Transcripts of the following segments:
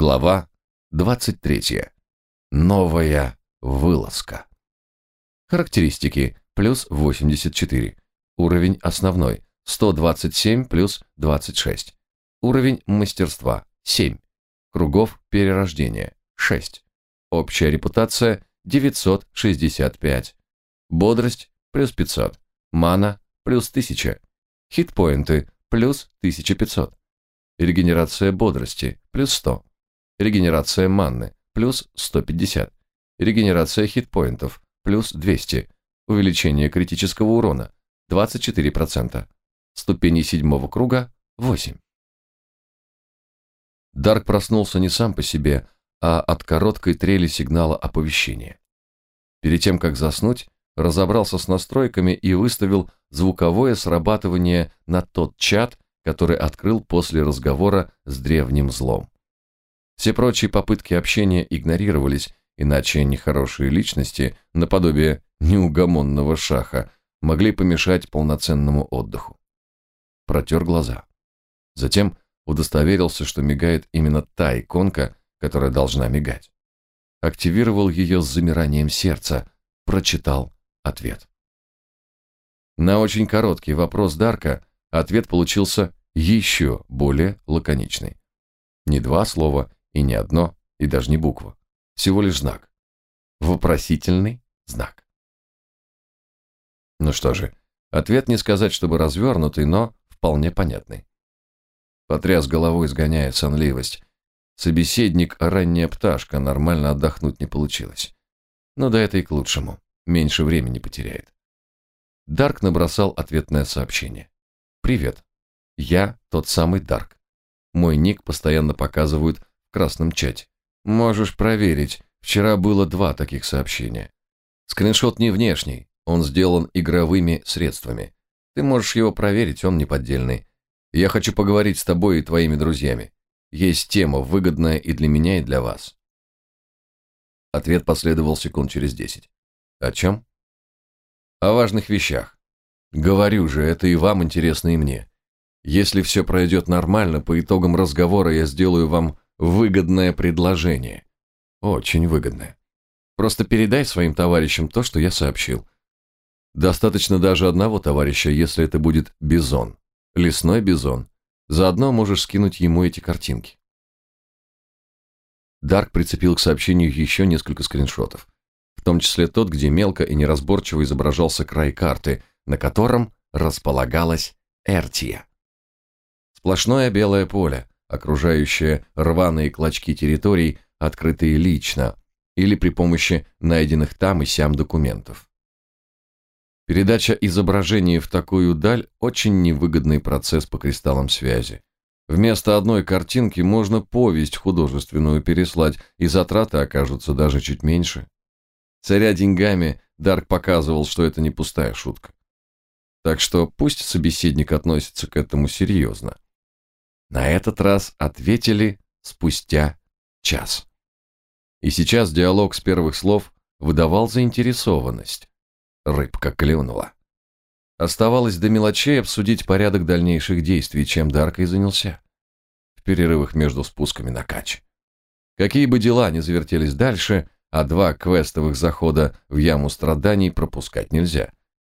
Глава 23. Новая вылазка. Характеристики. Плюс 84. Уровень основной. 127 плюс 26. Уровень мастерства. 7. Кругов перерождения. 6. Общая репутация. 965. Бодрость. Плюс 500. Мана. Плюс 1000. Хитпоинты. Плюс 1500. Регенерация бодрости. Плюс 100. Регенерация манны плюс 150. Регенерация хитпоинтов плюс 200. Увеличение критического урона 24%. Ступени седьмого круга 8. Дарк проснулся не сам по себе, а от короткой трели сигнала оповещения. Перед тем, как заснуть, разобрался с настройками и выставил звуковое срабатывание на тот чат, который открыл после разговора с древним злом. Все прочие попытки общения игнорировались, иначе нехорошие личности, наподобие неугомонного шаха, могли помешать полноценному отдыху. Протер глаза. Затем удостоверился, что мигает именно та иконка, которая должна мигать. Активировал ее с замиранием сердца, прочитал ответ. На очень короткий вопрос Дарка ответ получился еще более лаконичный. Не два слова и не одно, и даже не буква. Всего лишь знак. Вопросительный знак. Ну что же, ответ не сказать, чтобы развернутый, но вполне понятный. Потряс головой, сгоняя сонливость. Собеседник – ранняя пташка, нормально отдохнуть не получилось. Но да это и к лучшему. Меньше времени потеряет. Дарк набросал ответное сообщение. «Привет. Я тот самый Дарк. Мой ник постоянно показывают красном чате. Можешь проверить, вчера было два таких сообщения. Скриншот не внешний, он сделан игровыми средствами. Ты можешь его проверить, он не поддельный. Я хочу поговорить с тобой и твоими друзьями. Есть тема, выгодная и для меня, и для вас. Ответ последовал секунд через десять. О чем? О важных вещах. Говорю же, это и вам интересно, и мне. Если все пройдет нормально, по итогам разговора я сделаю вам выгодное предложение. Очень выгодное. Просто передай своим товарищам то, что я сообщил. Достаточно даже одного товарища, если это будет бизон. Лесной бизон. Заодно можешь скинуть ему эти картинки. Дарк прицепил к сообщению еще несколько скриншотов, в том числе тот, где мелко и неразборчиво изображался край карты, на котором располагалась Эртия. Сплошное белое поле, окружающее рваные клочки территорий, открытые лично или при помощи найденных там и сям документов. Передача изображений в такую даль – очень невыгодный процесс по кристаллам связи. Вместо одной картинки можно повесть художественную переслать, и затраты окажутся даже чуть меньше. Царя деньгами Дарк показывал, что это не пустая шутка. Так что пусть собеседник относится к этому серьезно. На этот раз ответили спустя час. И сейчас диалог с первых слов выдавал заинтересованность. Рыбка клюнула. Оставалось до мелочей обсудить порядок дальнейших действий, чем Дарк и занялся. В перерывах между спусками на кач. Какие бы дела ни завертелись дальше, а два квестовых захода в яму страданий пропускать нельзя.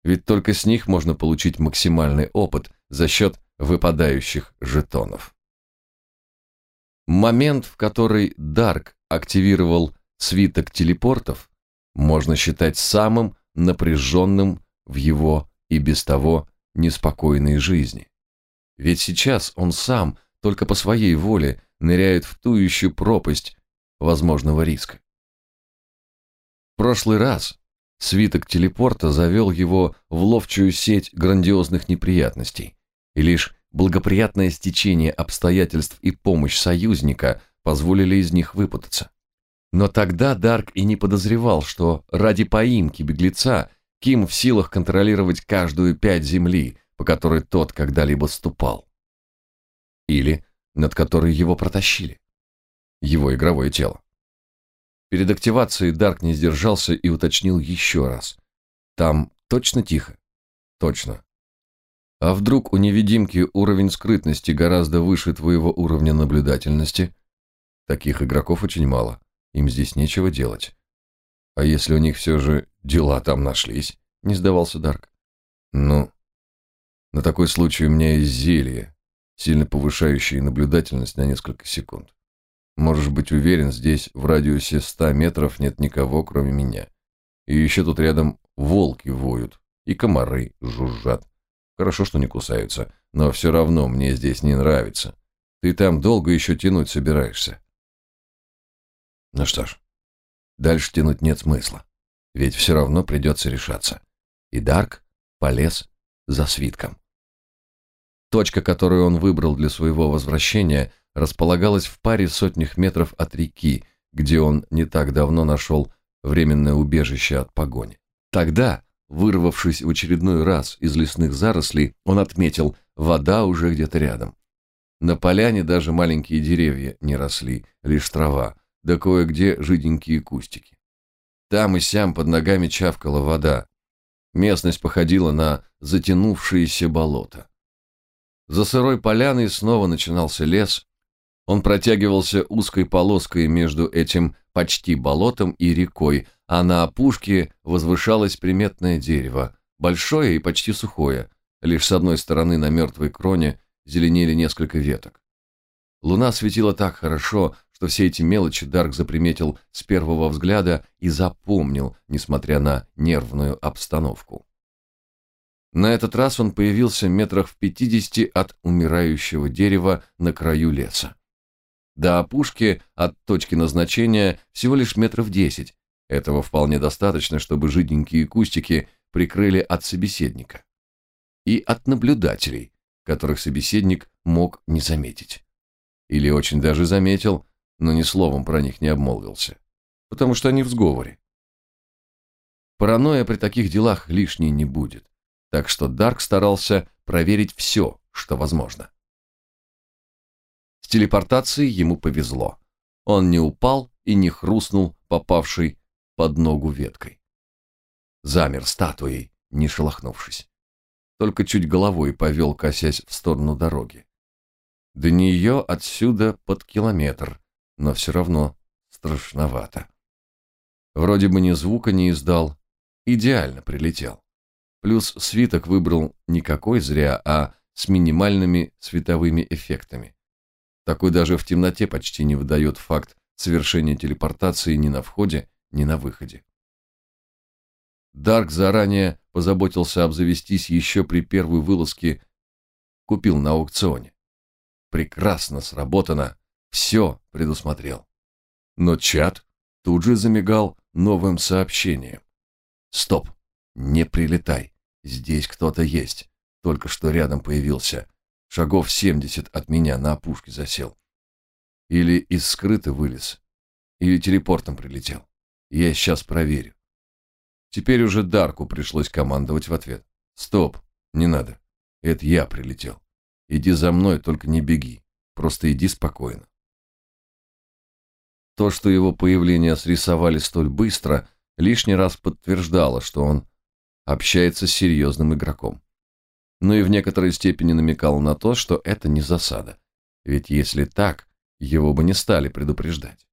Ведь только с них можно получить максимальный опыт за счет выпадающих жетонов. Момент, в который Дарк активировал свиток телепортов, можно считать самым напряженным в его и без того неспокойной жизни. Ведь сейчас он сам, только по своей воле, ныряет в тующую пропасть возможного риска. В прошлый раз свиток телепорта завел его в ловчую сеть грандиозных неприятностей, и лишь благоприятное стечение обстоятельств и помощь союзника позволили из них выпутаться. Но тогда Дарк и не подозревал, что ради поимки беглеца Ким в силах контролировать каждую пять земли, по которой тот когда-либо ступал. Или над которой его протащили. Его игровое тело. Перед активацией Дарк не сдержался и уточнил еще раз. Там точно тихо? Точно. А вдруг у невидимки уровень скрытности гораздо выше твоего уровня наблюдательности? Таких игроков очень мало. Им здесь нечего делать. А если у них все же дела там нашлись? Не сдавался Дарк. Ну, на такой случай у меня есть зелье, сильно повышающее наблюдательность на несколько секунд. Можешь быть уверен, здесь в радиусе ста метров нет никого, кроме меня. И еще тут рядом волки воют, и комары жужжат. Хорошо, что не кусаются, но все равно мне здесь не нравится. Ты там долго еще тянуть собираешься. Ну что ж, дальше тянуть нет смысла, ведь все равно придется решаться. И Дарк полез за свитком. Точка, которую он выбрал для своего возвращения, располагалась в паре сотнях метров от реки, где он не так давно нашел временное убежище от погони. Тогда, вырвавшись в очередной раз из лесных зарослей, он отметил, вода уже где-то рядом. На поляне даже маленькие деревья не росли, лишь трава, да кое-где жиденькие кустики. Там и сям под ногами чавкала вода. Местность походила на затянувшееся болото. За сырой поляной снова начинался лес. Он протягивался узкой полоской между этим почти болотом и рекой, а на опушке возвышалось приметное дерево, большое и почти сухое. Лишь с одной стороны на мертвой кроне зеленели несколько веток. Луна светила так хорошо, что все эти мелочи Дарк заприметил с первого взгляда и запомнил, несмотря на нервную обстановку. На этот раз он появился метрах в пятидесяти от умирающего дерева на краю леса. До опушки от точки назначения всего лишь метров десять. Этого вполне достаточно, чтобы жиденькие кустики прикрыли от собеседника. И от наблюдателей, которых собеседник мог не заметить. Или очень даже заметил, но ни словом про них не обмолвился. Потому что они в сговоре. Паранойя при таких делах лишней не будет так что Дарк старался проверить все, что возможно. С телепортацией ему повезло. Он не упал и не хрустнул попавшей под ногу веткой. Замер статуей, не шелохнувшись. Только чуть головой повел, косясь в сторону дороги. До нее отсюда под километр, но все равно страшновато. Вроде бы ни звука не издал, идеально прилетел. Плюс свиток выбрал не какой зря, а с минимальными световыми эффектами. Такой даже в темноте почти не выдает факт совершения телепортации ни на входе, ни на выходе. Дарк заранее позаботился обзавестись еще при первой вылазке, купил на аукционе. Прекрасно сработано, все предусмотрел. Но чат тут же замигал новым сообщением. Стоп. Не прилетай. Здесь кто-то есть. Только что рядом появился. Шагов семьдесят от меня на опушке засел. Или из скрыта вылез, или телепортом прилетел. Я сейчас проверю. Теперь уже Дарку пришлось командовать в ответ. Стоп, не надо. Это я прилетел. Иди за мной, только не беги. Просто иди спокойно. То, что его появление срисовали столь быстро, лишний раз подтверждало, что он общается с серьезным игроком. Но и в некоторой степени намекал на то, что это не засада. Ведь если так, его бы не стали предупреждать.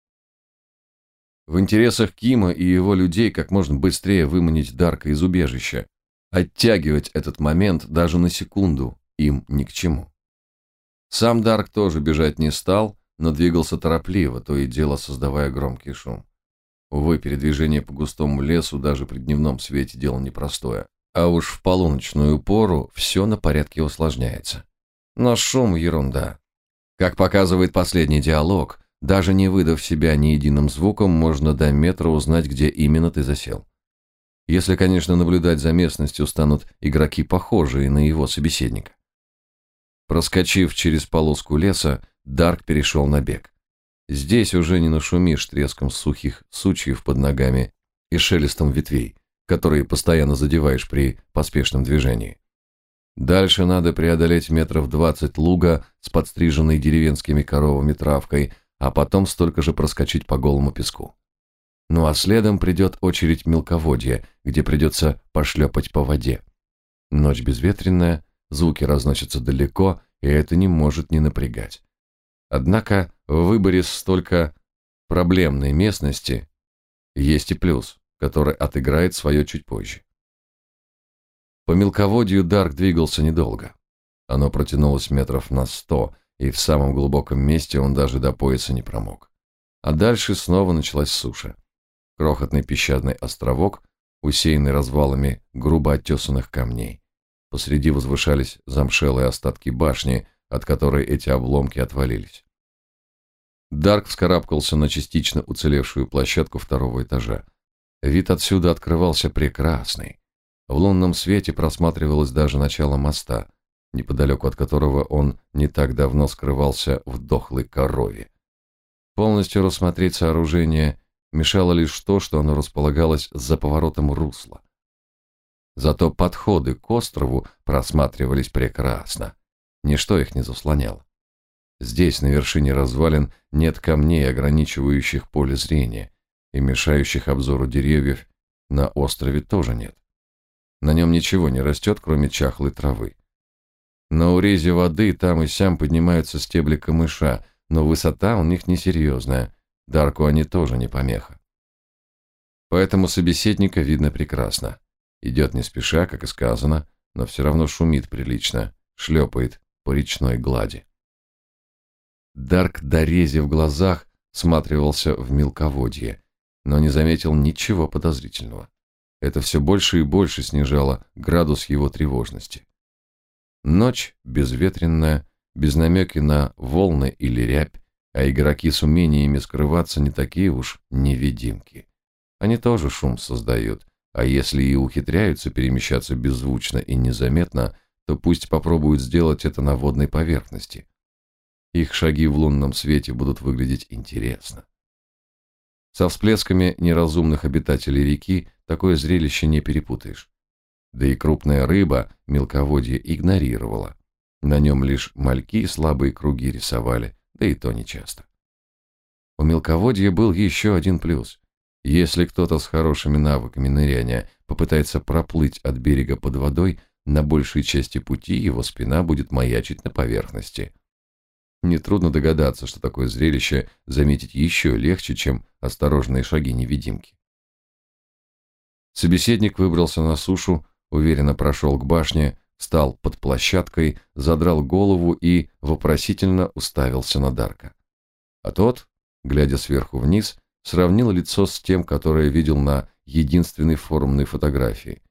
В интересах Кима и его людей как можно быстрее выманить Дарка из убежища. Оттягивать этот момент даже на секунду им ни к чему. Сам Дарк тоже бежать не стал, но двигался торопливо, то и дело создавая громкий шум. Увы, передвижение по густому лесу даже при дневном свете дело непростое. А уж в полуночную пору все на порядке усложняется. Но шум – ерунда. Как показывает последний диалог, даже не выдав себя ни единым звуком, можно до метра узнать, где именно ты засел. Если, конечно, наблюдать за местностью станут игроки, похожие на его собеседника. Проскочив через полоску леса, Дарк перешел на бег. Здесь уже не нашумишь треском сухих сучьев под ногами и шелестом ветвей, которые постоянно задеваешь при поспешном движении. Дальше надо преодолеть метров двадцать луга с подстриженной деревенскими коровами травкой, а потом столько же проскочить по голому песку. Ну а следом придет очередь мелководья, где придется пошлепать по воде. Ночь безветренная, звуки разносятся далеко, и это не может не напрягать. Однако в выборе столько проблемной местности есть и плюс, который отыграет свое чуть позже. По мелководью Дарк двигался недолго. Оно протянулось метров на сто, и в самом глубоком месте он даже до пояса не промок. А дальше снова началась суша. Крохотный песчаный островок, усеянный развалами грубо оттесанных камней. Посреди возвышались замшелые остатки башни, от которой эти обломки отвалились. Дарк вскарабкался на частично уцелевшую площадку второго этажа. Вид отсюда открывался прекрасный. В лунном свете просматривалось даже начало моста, неподалеку от которого он не так давно скрывался в дохлой корове. Полностью рассмотреть сооружение мешало лишь то, что оно располагалось за поворотом русла. Зато подходы к острову просматривались прекрасно. Ничто их не заслоняло. Здесь, на вершине развалин, нет камней, ограничивающих поле зрения, и мешающих обзору деревьев на острове тоже нет. На нем ничего не растет, кроме чахлой травы. На урезе воды там и сям поднимаются стебли камыша, но высота у них несерьезная, Дарку они тоже не помеха. Поэтому собеседника видно прекрасно. Идет не спеша, как и сказано, но все равно шумит прилично, шлепает по речной глади. Дарк, дорезив в глазах, всматривался в мелководье, но не заметил ничего подозрительного. Это все больше и больше снижало градус его тревожности. Ночь безветренная, без намеки на волны или рябь, а игроки с умениями скрываться не такие уж невидимки. Они тоже шум создают, а если и ухитряются перемещаться беззвучно и незаметно, то пусть попробуют сделать это на водной поверхности. Их шаги в лунном свете будут выглядеть интересно. Со всплесками неразумных обитателей реки такое зрелище не перепутаешь. Да и крупная рыба мелководье игнорировала. На нем лишь мальки слабые круги рисовали, да и то нечасто. У мелководья был еще один плюс. Если кто-то с хорошими навыками ныряния попытается проплыть от берега под водой, на большей части пути его спина будет маячить на поверхности. Нетрудно догадаться, что такое зрелище заметить еще легче, чем осторожные шаги невидимки. Собеседник выбрался на сушу, уверенно прошел к башне, встал под площадкой, задрал голову и вопросительно уставился на Дарка. А тот, глядя сверху вниз, сравнил лицо с тем, которое видел на единственной форумной фотографии.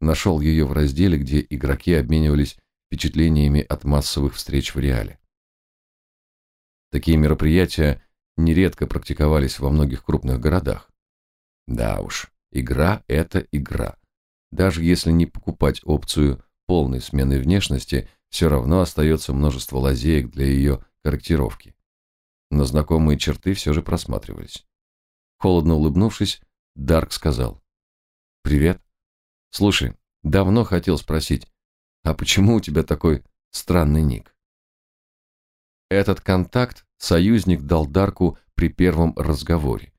Нашел ее в разделе, где игроки обменивались впечатлениями от массовых встреч в реале. Такие мероприятия нередко практиковались во многих крупных городах. Да уж, игра – это игра. Даже если не покупать опцию полной смены внешности, все равно остается множество лазеек для ее корректировки. Но знакомые черты все же просматривались. Холодно улыбнувшись, Дарк сказал. «Привет. Слушай, давно хотел спросить, а почему у тебя такой странный ник?» Этот контакт союзник дал Дарку при первом разговоре.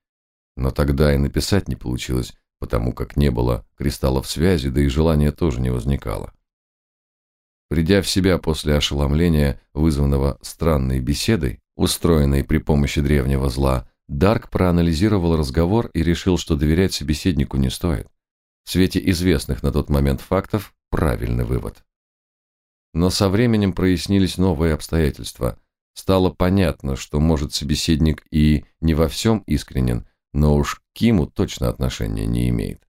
Но тогда и написать не получилось, потому как не было кристаллов связи, да и желания тоже не возникало. Придя в себя после ошеломления, вызванного странной беседой, устроенной при помощи древнего зла, Дарк проанализировал разговор и решил, что доверять собеседнику не стоит. В свете известных на тот момент фактов правильный вывод. Но со временем прояснились новые обстоятельства. Стало понятно, что, может, собеседник и не во всем искренен, но уж к Киму точно отношения не имеет.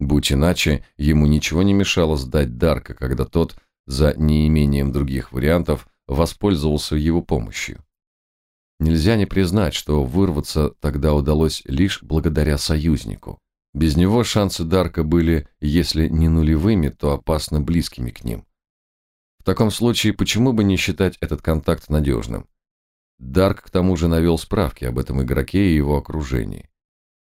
Будь иначе, ему ничего не мешало сдать Дарка, когда тот, за неимением других вариантов, воспользовался его помощью. Нельзя не признать, что вырваться тогда удалось лишь благодаря союзнику. Без него шансы Дарка были, если не нулевыми, то опасно близкими к ним. В таком случае, почему бы не считать этот контакт надежным? Дарк к тому же навел справки об этом игроке и его окружении.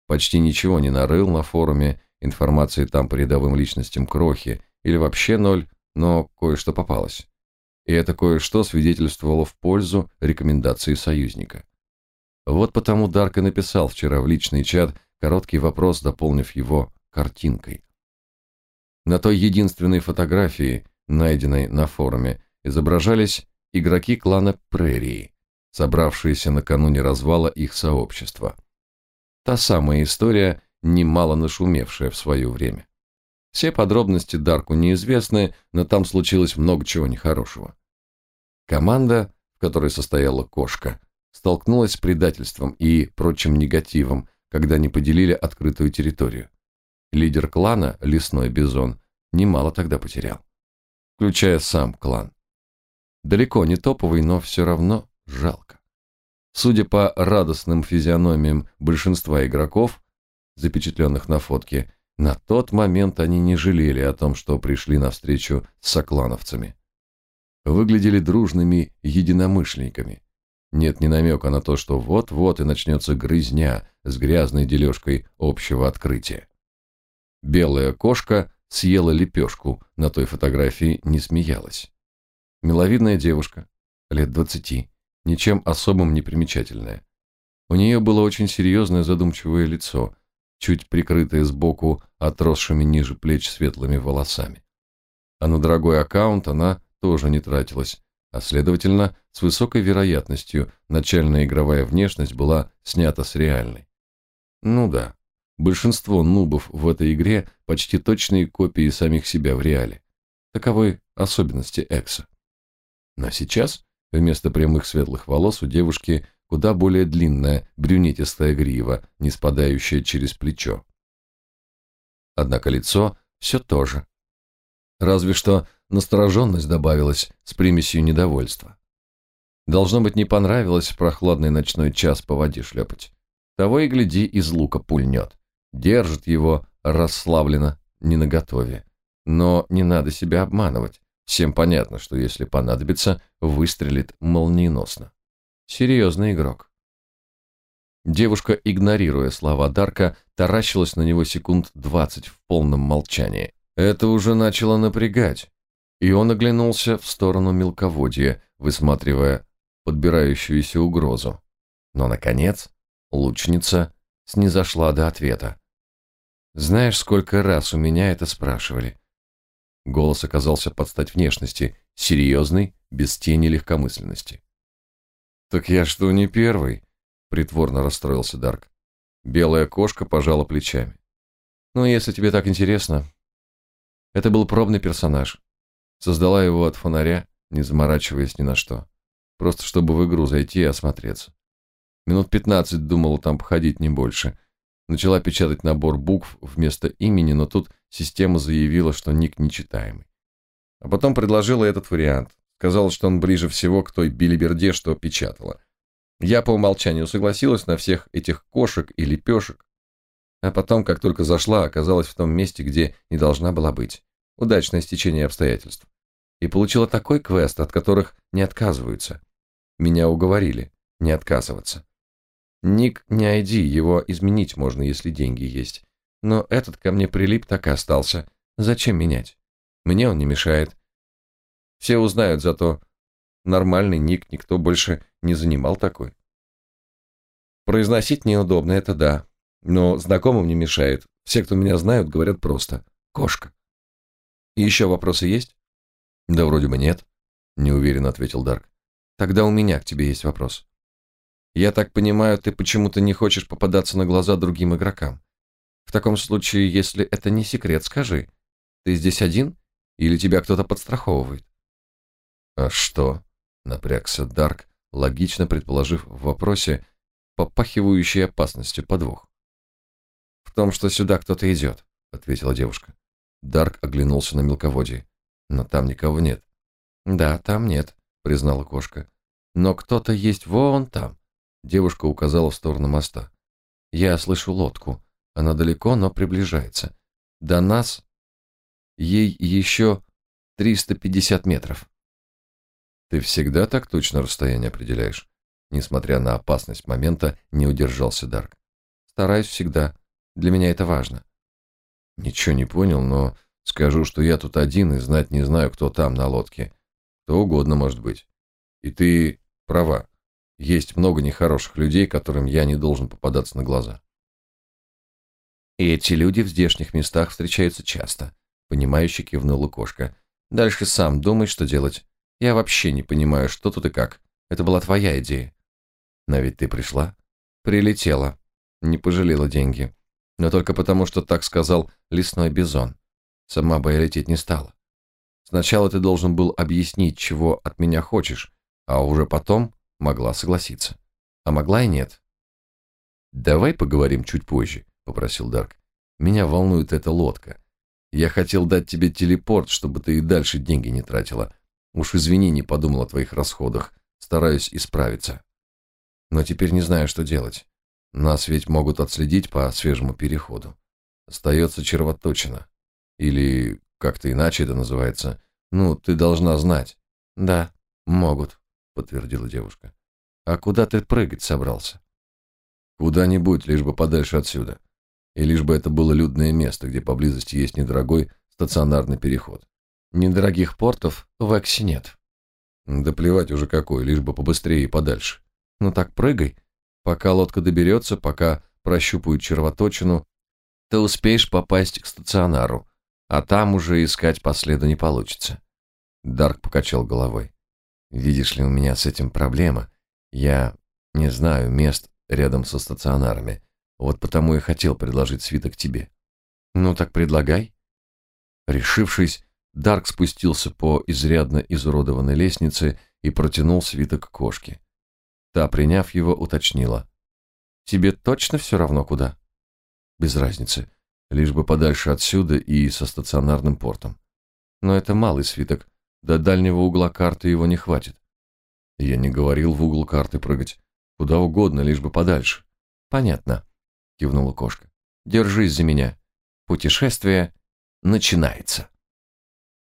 Почти ничего не нарыл на форуме, информации там по рядовым личностям крохи, или вообще ноль, но кое-что попалось и это кое-что свидетельствовало в пользу рекомендации союзника. Вот потому Дарк и написал вчера в личный чат короткий вопрос, дополнив его картинкой. На той единственной фотографии, найденной на форуме, изображались игроки клана Прерии. собравшиеся накануне развала их сообщества. Та самая история, немало нашумевшая в свое время. Все подробности Дарку неизвестны, но там случилось много чего нехорошего. Команда, в которой состояла кошка, столкнулась с предательством и прочим негативом, когда не поделили открытую территорию. Лидер клана, лесной бизон, немало тогда потерял. Включая сам клан. Далеко не топовый, но все равно жалко. Судя по радостным физиономиям большинства игроков, запечатленных на фотке, на тот момент они не жалели о том, что пришли навстречу с соклановцами. Выглядели дружными единомышленниками. Нет ни намека на то, что вот-вот и начнется грызня с грязной дележкой общего открытия. Белая кошка съела лепешку, на той фотографии не смеялась. Миловидная девушка, лет двадцати, ничем особым не примечательная. У нее было очень серьезное задумчивое лицо, чуть прикрытое сбоку отросшими ниже плеч светлыми волосами. А на дорогой аккаунт она тоже не тратилась, а следовательно, с высокой вероятностью начальная игровая внешность была снята с реальной. Ну да, большинство нубов в этой игре почти точные копии самих себя в реале. Таковы особенности Экса. Но сейчас вместо прямых светлых волос у девушки куда более длинная брюнетистая грива, не спадающая через плечо. Однако лицо все то же. Разве что настороженность добавилась с примесью недовольства. Должно быть, не понравилось прохладный ночной час по воде шлепать. Того и гляди, из лука пульнет. Держит его расслабленно, не наготове. Но не надо себя обманывать. Всем понятно, что если понадобится, выстрелит молниеносно. Серьезный игрок. Девушка, игнорируя слова Дарка, таращилась на него секунд двадцать в полном молчании. Это уже начало напрягать, и он оглянулся в сторону мелководья, высматривая подбирающуюся угрозу. Но, наконец, лучница снизошла до ответа. «Знаешь, сколько раз у меня это спрашивали?» Голос оказался под стать внешности, серьезный, без тени легкомысленности. «Так я что, не первый?» — притворно расстроился Дарк. Белая кошка пожала плечами. «Ну, если тебе так интересно...» Это был пробный персонаж. Создала его от фонаря, не заморачиваясь ни на что. Просто чтобы в игру зайти и осмотреться. Минут пятнадцать думала там походить не больше. Начала печатать набор букв вместо имени, но тут система заявила, что ник нечитаемый. А потом предложила этот вариант. Сказала, что он ближе всего к той билиберде, что печатала. Я по умолчанию согласилась на всех этих кошек и лепешек. А потом, как только зашла, оказалась в том месте, где не должна была быть. Удачное стечение обстоятельств. И получила такой квест, от которых не отказываются. Меня уговорили не отказываться. Ник не ID, его изменить можно, если деньги есть. Но этот ко мне прилип, так и остался. Зачем менять? Мне он не мешает. Все узнают, зато нормальный ник никто больше не занимал такой. Произносить неудобно, это да. Но знакомым не мешает. Все, кто меня знают, говорят просто «кошка». Еще вопросы есть? Да вроде бы нет, неуверенно ответил Дарк. Тогда у меня к тебе есть вопрос. Я так понимаю, ты почему-то не хочешь попадаться на глаза другим игрокам. В таком случае, если это не секрет, скажи, ты здесь один или тебя кто-то подстраховывает? «А что?» — напрягся Дарк, логично предположив в вопросе попахивающей опасностью подвох. «В том, что сюда кто-то идет», — ответила девушка. Дарк оглянулся на мелководье. «Но там никого нет». «Да, там нет», — признала кошка. «Но кто-то есть вон там». Девушка указала в сторону моста. «Я слышу лодку. Она далеко, но приближается. До нас ей еще 350 метров». Ты всегда так точно расстояние определяешь? Несмотря на опасность момента, не удержался Дарк. Стараюсь всегда. Для меня это важно. Ничего не понял, но скажу, что я тут один и знать не знаю, кто там на лодке. Кто угодно может быть. И ты права. Есть много нехороших людей, которым я не должен попадаться на глаза. И эти люди в здешних местах встречаются часто. Понимающе кивнула кошка. Дальше сам думай, что делать. Я вообще не понимаю, что тут и как. Это была твоя идея. Но ведь ты пришла? Прилетела. Не пожалела деньги. Но только потому, что так сказал лесной бизон. Сама бы я лететь не стала. Сначала ты должен был объяснить, чего от меня хочешь, а уже потом могла согласиться. А могла и нет. «Давай поговорим чуть позже», — попросил Дарк. «Меня волнует эта лодка. Я хотел дать тебе телепорт, чтобы ты и дальше деньги не тратила. Уж извини, не подумал о твоих расходах. Стараюсь исправиться. Но теперь не знаю, что делать. Нас ведь могут отследить по свежему переходу. Остается червоточина. Или как-то иначе это называется. Ну, ты должна знать. Да, могут, подтвердила девушка. А куда ты прыгать собрался? Куда-нибудь, лишь бы подальше отсюда. И лишь бы это было людное место, где поблизости есть недорогой стационарный переход. Недорогих портов в Эксе нет. Да плевать уже какой, лишь бы побыстрее и подальше. Ну так прыгай, пока лодка доберется, пока прощупают червоточину, ты успеешь попасть к стационару, а там уже искать по следу не получится. Дарк покачал головой. Видишь ли, у меня с этим проблема. Я не знаю мест рядом со стационарами. Вот потому и хотел предложить свиток тебе. Ну так предлагай. Решившись, Дарк спустился по изрядно изуродованной лестнице и протянул свиток кошке. Та, приняв его, уточнила: "Тебе точно все равно куда?" "Без разницы, лишь бы подальше отсюда и со стационарным портом. Но это малый свиток, до дальнего угла карты его не хватит. Я не говорил в угол карты прыгать, куда угодно, лишь бы подальше. Понятно, кивнула кошка. Держись за меня. Путешествие начинается.